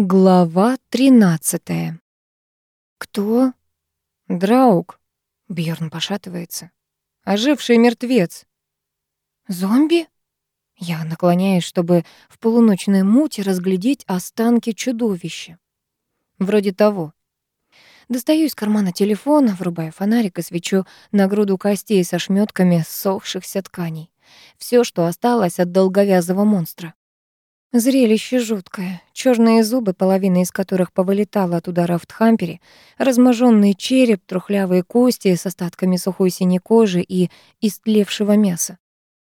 Глава тринадцатая. «Кто?» «Драуг», — Бьорн пошатывается. «Оживший мертвец». «Зомби?» Я наклоняюсь, чтобы в полуночной муте разглядеть останки чудовища. Вроде того. Достаю из кармана телефон, врубаю фонарик и свечу на груду костей со шмётками ссохшихся тканей. Всё, что осталось от долговязого монстра. Зрелище жуткое. Чёрные зубы, половина из которых повылетала от удара в тхампере, разможенный череп, трухлявые кости с остатками сухой синей кожи и истлевшего мяса.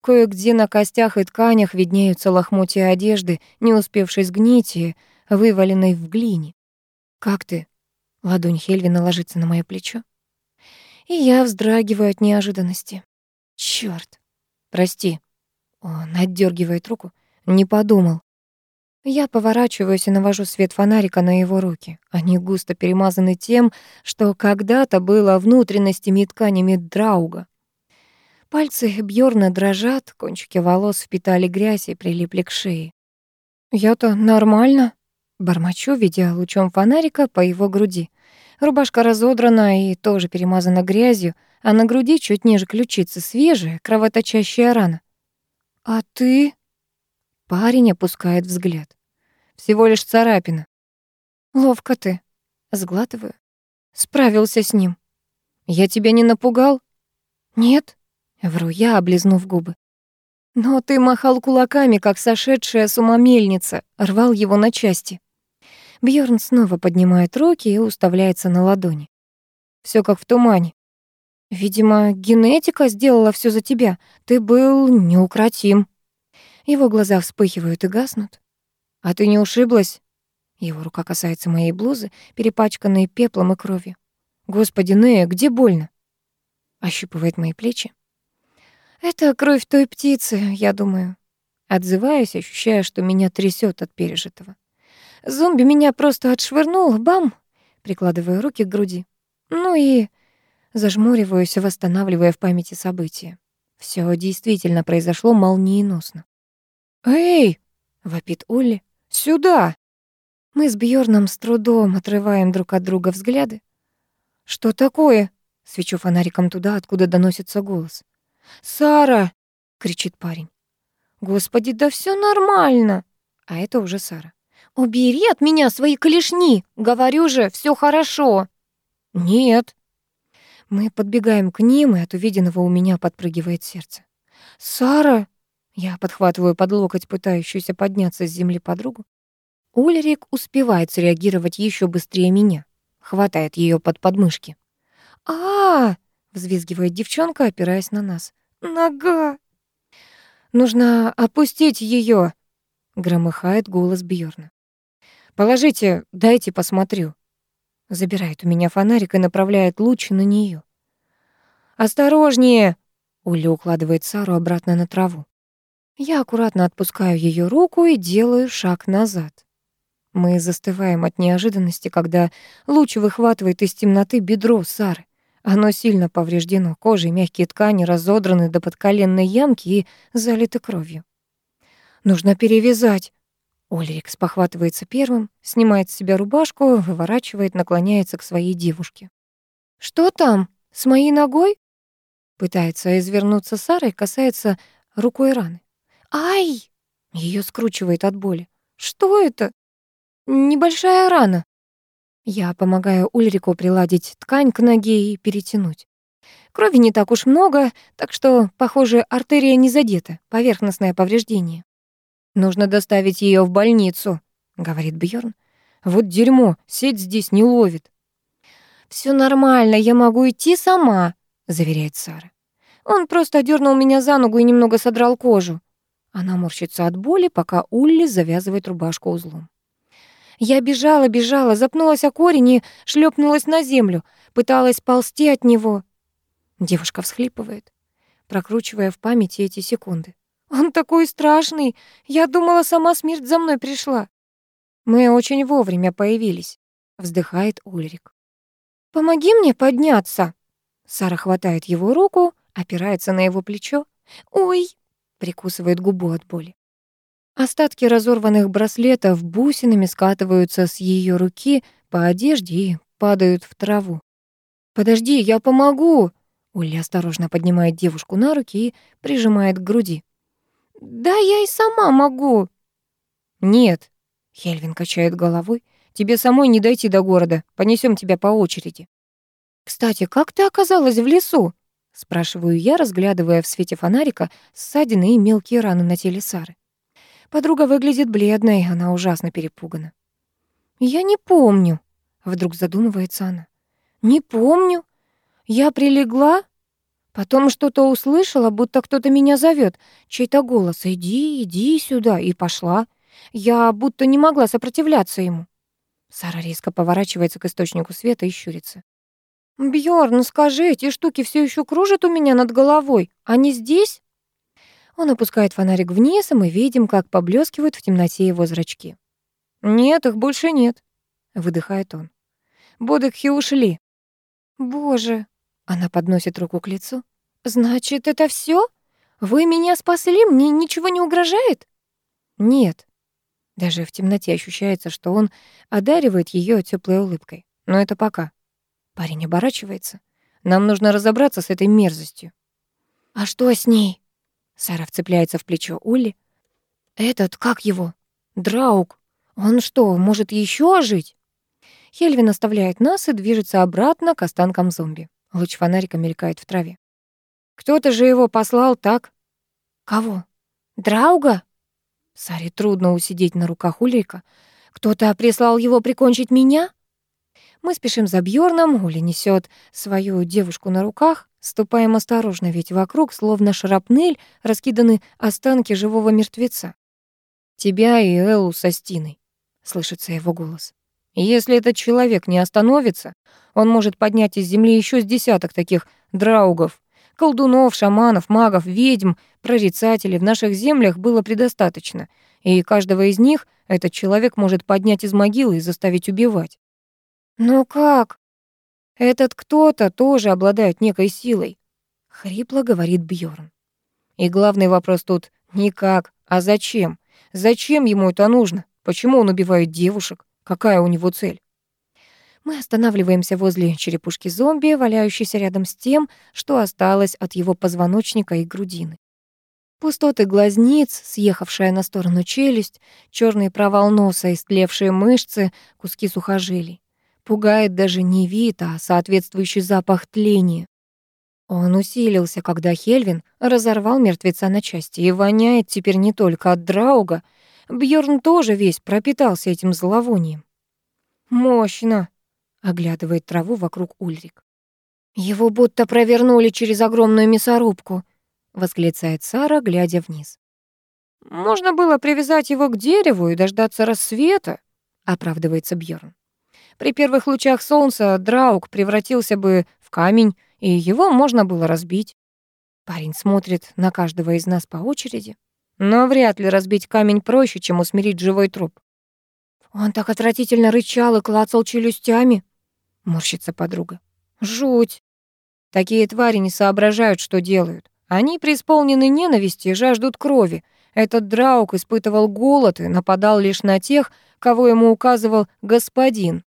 Кое-где на костях и тканях виднеются лохмотья одежды, не успевшей сгнить и вываленной в глине. «Как ты?» Ладонь Хельвина ложится на моё плечо. И я вздрагиваю от неожиданности. Чёрт. Прости. Он отдёргивает руку. Не подумал. Я поворачиваюсь и навожу свет фонарика на его руки. Они густо перемазаны тем, что когда-то было внутренностями и тканями драуга. Пальцы Бьорна дрожат, кончики волос впитали грязь и прилипли к шее. «Я-то нормально», — бормочу, видя лучом фонарика по его груди. Рубашка разодрана и тоже перемазана грязью, а на груди чуть ниже ключицы свежая, кровоточащая рана. «А ты?» Парень опускает взгляд. Всего лишь царапина. Ловко ты. Сглатываю. Справился с ним. Я тебя не напугал? Нет. Вру я, облизнув губы. Но ты махал кулаками, как сошедшая с ума мельница, рвал его на части. Бьорн снова поднимает руки и уставляется на ладони. Все как в тумане. Видимо, генетика сделала все за тебя. Ты был неукротим. Его глаза вспыхивают и гаснут. «А ты не ушиблась?» Его рука касается моей блузы, перепачканной пеплом и кровью. «Господи, Нея, где больно?» Ощупывает мои плечи. «Это кровь той птицы, я думаю». Отзываюсь, ощущая, что меня трясет от пережитого. «Зомби меня просто отшвырнул, бам!» Прикладываю руки к груди. Ну и зажмуриваюсь, восстанавливая в памяти события. Все действительно произошло молниеносно. «Эй!» — вопит Улли. «Сюда!» Мы с Бьорном с трудом отрываем друг от друга взгляды. «Что такое?» — свечу фонариком туда, откуда доносится голос. «Сара!» — кричит парень. «Господи, да все нормально!» А это уже Сара. «Убери от меня свои клешни! Говорю же, все хорошо!» «Нет!» Мы подбегаем к ним, и от увиденного у меня подпрыгивает сердце. «Сара!» Я подхватываю под локоть пытающуюся подняться с земли подругу. Ульрик успевает среагировать еще быстрее меня. Хватает ее под подмышки. а, -а, взвизгивает девчонка, опираясь на нас. «Нога!» «Нужно опустить ее, громыхает голос Бьорна. «Положите, дайте посмотрю». Забирает у меня фонарик и направляет луч на нее. «Осторожнее!» Уля укладывает Сару обратно на траву. Я аккуратно отпускаю ее руку и делаю шаг назад. Мы застываем от неожиданности, когда луч выхватывает из темноты бедро Сары. Оно сильно повреждено, кожа и мягкие ткани разодраны до подколенной ямки и залиты кровью. «Нужно перевязать!» Ольрик спохватывается первым, снимает с себя рубашку, выворачивает, наклоняется к своей девушке. «Что там? С моей ногой?» Пытается извернуться Сара и касается рукой раны. «Ай!» Ее скручивает от боли. «Что это?» «Небольшая рана». Я помогаю Ульрику приладить ткань к ноге и перетянуть. Крови не так уж много, так что, похоже, артерия не задета, поверхностное повреждение. «Нужно доставить ее в больницу», — говорит Бьорн. «Вот дерьмо, сеть здесь не ловит». Все нормально, я могу идти сама», — заверяет Сара. «Он просто дернул меня за ногу и немного содрал кожу. Она морщится от боли, пока Улли завязывает рубашку узлом. Я бежала, бежала, запнулась о корень и шлепнулась на землю, пыталась ползти от него. Девушка всхлипывает, прокручивая в памяти эти секунды. Он такой страшный. Я думала, сама смерть за мной пришла. Мы очень вовремя появились, вздыхает Ульрик. Помоги мне подняться. Сара хватает его руку, опирается на его плечо. Ой, прикусывает губу от боли. Остатки разорванных браслетов бусинами скатываются с ее руки по одежде и падают в траву. «Подожди, я помогу!» Улли осторожно поднимает девушку на руки и прижимает к груди. «Да я и сама могу!» «Нет!» — Хельвин качает головой. «Тебе самой не дойти до города. Понесем тебя по очереди». «Кстати, как ты оказалась в лесу?» — спрашиваю я, разглядывая в свете фонарика ссадины и мелкие раны на теле Сары. Подруга выглядит бледной, она ужасно перепугана. «Я не помню», — вдруг задумывается она. «Не помню. Я прилегла, потом что-то услышала, будто кто-то меня зовет, чей-то голос «Иди, иди сюда», и пошла. Я будто не могла сопротивляться ему». Сара резко поворачивается к источнику света и щурится. «Бьёрн, скажи, эти штуки все еще кружат у меня над головой. Они здесь?» Он опускает фонарик вниз, и мы видим, как поблескивают в темноте его зрачки. «Нет, их больше нет», — выдыхает он. «Бодекхи ушли». «Боже!» — она подносит руку к лицу. «Значит, это все? Вы меня спасли? Мне ничего не угрожает?» «Нет». Даже в темноте ощущается, что он одаривает ее теплой улыбкой. Но это пока. Парень оборачивается. Нам нужно разобраться с этой мерзостью. «А что с ней?» Сара вцепляется в плечо Улли. «Этот, как его? Драук. Он что, может еще ожить?» Хельвин оставляет нас и движется обратно к останкам зомби. Луч фонарика мелькает в траве. «Кто-то же его послал так?» «Кого? Драуга?» Саре трудно усидеть на руках Ульрика. «Кто-то прислал его прикончить меня?» Мы спешим за Бьорном, Уля несет свою девушку на руках. Ступаем осторожно, ведь вокруг, словно шрапнель, раскиданы останки живого мертвеца. «Тебя и Эллу со Стиной», — слышится его голос. «Если этот человек не остановится, он может поднять из земли еще с десяток таких драугов. Колдунов, шаманов, магов, ведьм, прорицателей в наших землях было предостаточно, и каждого из них этот человек может поднять из могилы и заставить убивать». «Но как?» Этот кто-то тоже обладает некой силой, хрипло говорит Бьорн. И главный вопрос тут не как, а зачем? Зачем ему это нужно? Почему он убивает девушек? Какая у него цель? Мы останавливаемся возле черепушки зомби, валяющейся рядом с тем, что осталось от его позвоночника и грудины. Пустоты глазниц, съехавшая на сторону челюсть, черный провал носа, истлевшие мышцы, куски сухожилий. Пугает даже не вид, а соответствующий запах тления. Он усилился, когда Хельвин разорвал мертвеца на части и воняет теперь не только от драуга. Бьорн тоже весь пропитался этим зловонием. «Мощно!» — оглядывает траву вокруг Ульрик. «Его будто провернули через огромную мясорубку», — восклицает Сара, глядя вниз. «Можно было привязать его к дереву и дождаться рассвета», — оправдывается Бьорн. При первых лучах солнца Драук превратился бы в камень, и его можно было разбить. Парень смотрит на каждого из нас по очереди. Но вряд ли разбить камень проще, чем усмирить живой труп. Он так отвратительно рычал и клацал челюстями. Морщится подруга. Жуть. Такие твари не соображают, что делают. Они преисполнены ненависти и жаждут крови. Этот Драук испытывал голод и нападал лишь на тех, кого ему указывал господин.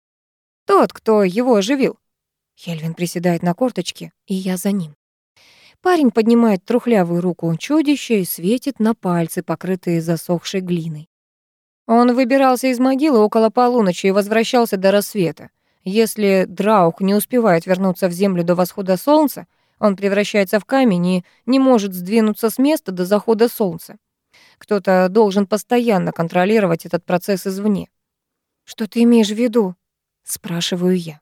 Тот, кто его оживил. Хельвин приседает на корточке, и я за ним. Парень поднимает трухлявую руку чудища и светит на пальцы, покрытые засохшей глиной. Он выбирался из могилы около полуночи и возвращался до рассвета. Если Драух не успевает вернуться в землю до восхода солнца, он превращается в камень и не может сдвинуться с места до захода солнца. Кто-то должен постоянно контролировать этот процесс извне. «Что ты имеешь в виду?» Спрашиваю я.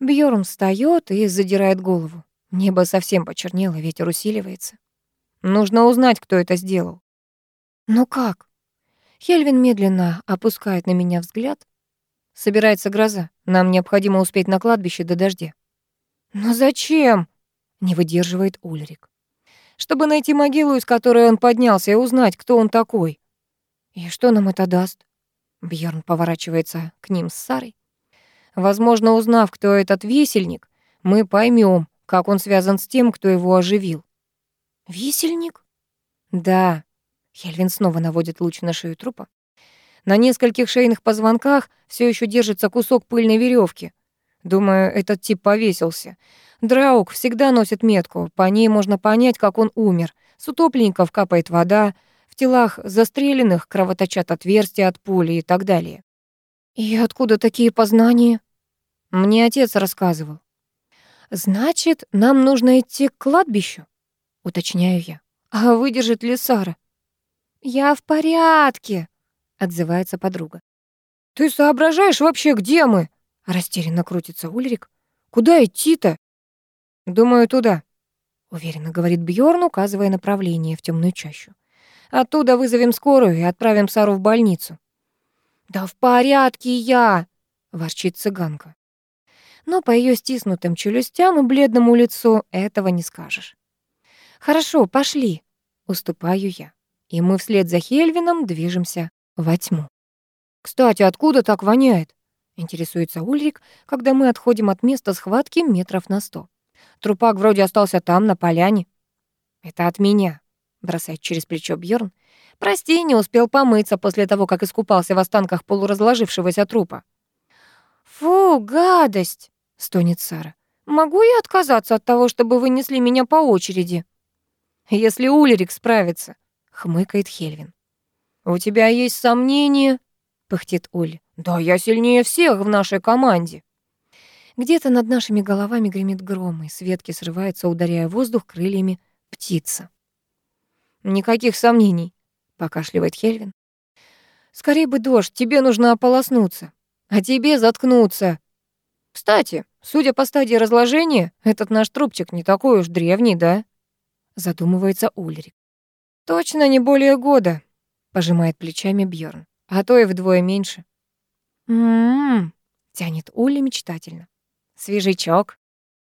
Бьорн встает и задирает голову. Небо совсем почернело, ветер усиливается. Нужно узнать, кто это сделал. Но как? Хельвин медленно опускает на меня взгляд. Собирается гроза. Нам необходимо успеть на кладбище до дождя. Но зачем? Не выдерживает Ульрик. Чтобы найти могилу, из которой он поднялся, и узнать, кто он такой. И что нам это даст? Бьорн поворачивается к ним с Сарой. Возможно, узнав, кто этот весельник, мы поймем, как он связан с тем, кто его оживил. Весельник? Да. Хельвин снова наводит луч на шею трупа. На нескольких шейных позвонках все еще держится кусок пыльной веревки. Думаю, этот тип повесился. Драук всегда носит метку, по ней можно понять, как он умер. С утопленников капает вода, в телах застреленных кровоточат отверстия от пули и так далее. «И откуда такие познания?» Мне отец рассказывал. «Значит, нам нужно идти к кладбищу?» — уточняю я. «А выдержит ли Сара?» «Я в порядке», — отзывается подруга. «Ты соображаешь вообще, где мы?» — растерянно крутится Ульрик. «Куда идти-то?» «Думаю, туда», — уверенно говорит Бьорн, указывая направление в темную чащу. «Оттуда вызовем скорую и отправим Сару в больницу». «Да в порядке я!» — ворчит цыганка. Но по ее стиснутым челюстям и бледному лицу этого не скажешь. «Хорошо, пошли», — уступаю я. И мы вслед за Хельвином движемся во тьму. «Кстати, откуда так воняет?» — интересуется Ульрик, когда мы отходим от места схватки метров на сто. Трупак вроде остался там, на поляне. «Это от меня», — бросает через плечо Бьорн. «Прости, не успел помыться после того, как искупался в останках полуразложившегося трупа». «Фу, гадость!» — стонет Сара. «Могу я отказаться от того, чтобы вы несли меня по очереди?» «Если Ульрик справится», — хмыкает Хельвин. «У тебя есть сомнения?» — пыхтит Уль. «Да я сильнее всех в нашей команде». Где-то над нашими головами гремит гром, и с ветки срывается, ударяя воздух крыльями, птица. «Никаких сомнений», — покашливает Хельвин. «Скорее бы дождь, тебе нужно ополоснуться, а тебе заткнуться. Кстати, судя по стадии разложения, этот наш трубчик не такой уж древний, да?» Задумывается Ульрик. «Точно не более года», — пожимает плечами Бьорн, «а то и вдвое меньше». «М-м-м», тянет Уля мечтательно. Свежачок.